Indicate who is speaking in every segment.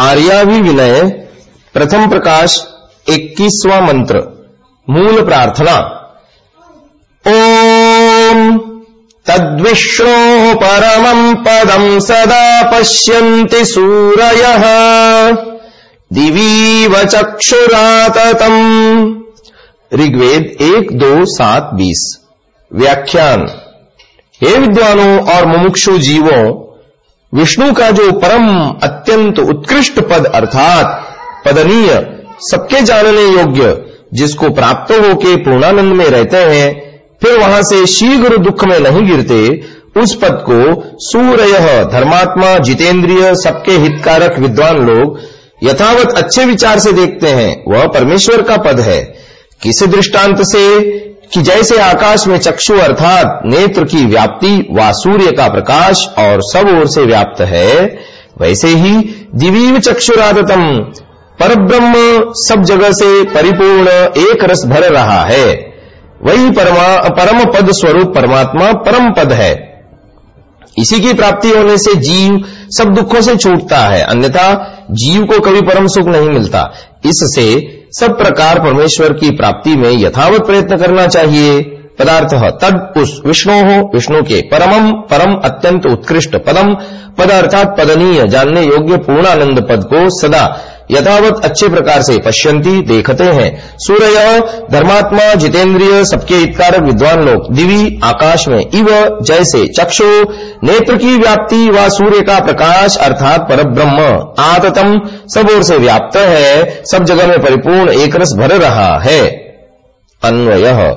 Speaker 1: आर्याभि विनय प्रथम प्रकाश, इक्कीसवां मंत्र, मूल प्रार्थना। ओम तद्विष्णो परमं पदं सदा पश्यन्ति सूरयः। दिवीव चक्षुराततम्। ऋग्वेद एक, दो, सात, बीस। व्याख्यान। हे विद्वानों और मुमुक्षु जीवों विष्णु का जो परम अत्यंत उत्कृष्ट पद अर्थात पदनीय, सबके जानने योग्य, जिसको प्राप्त होके पूर्णानंद में रहते हैं, फिर वहाँ से शीघ्र दुख में नहीं गिरते, उस पद को सूर्य, धर्मात्मा, जितेंद्रिय, सबके हितकारक विद्वान लोग यथावत अच्छे विचार से देखते हैं। वह परमेश्वर का पद है। किसी दृष्टांत से? कि जैसे आकाश में चक्षु अर्थात नेत्र की व्याप्ति व सूर्य का प्रकाश और सब ओर से व्याप्त है, वैसे ही दिवीव चक्षुरादतम पर ब्रह्म सब जगह से परिपूर्ण एक रस भर रहा है। वही परमा, परम पद स्वरूप परमात्मा परम पद है। इसी की प्राप्ति होने से जीव सब दुखों से छूटता है, अन्यथा जीव को कभी परम सुख नहीं मिलता। इससे सब प्रकार परमेश्वर की प्राप्ति में यथावत प्रयत्न करना चाहिए। पदार्थ तद उस विष्णु हो, विष्णु के परमम, परम अत्यंत उत्कृष्ट पदम। पद अर्थात पदनीय, जानने योग्य पूर्णानंद पद को सदा यथावत अच्छे प्रकार से पश्यंती देखते हैं। सूर्य, धर्मात्मा जितेंद्रिय सबके हितकारक विद्वान लोग दिवी, आकाश में, इव, जैसे, चक्षु, नेत्र की व्याप्ति व सूर्य का प्रकाश, अर्थात पर ब्रह्म आततम, सब ओर से व्याप्त है, सब जगह में परिपूर्ण, एक रस भर रहा है। अन्वय।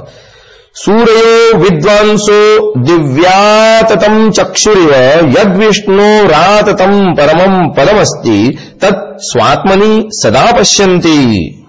Speaker 1: सूर्यो विद्वांसो दिव्याततम् चक्षुरिव यद्विष्णोराततम् परमं पदमस्ति तत् स्वात्मनि सदा पश्यन्ति।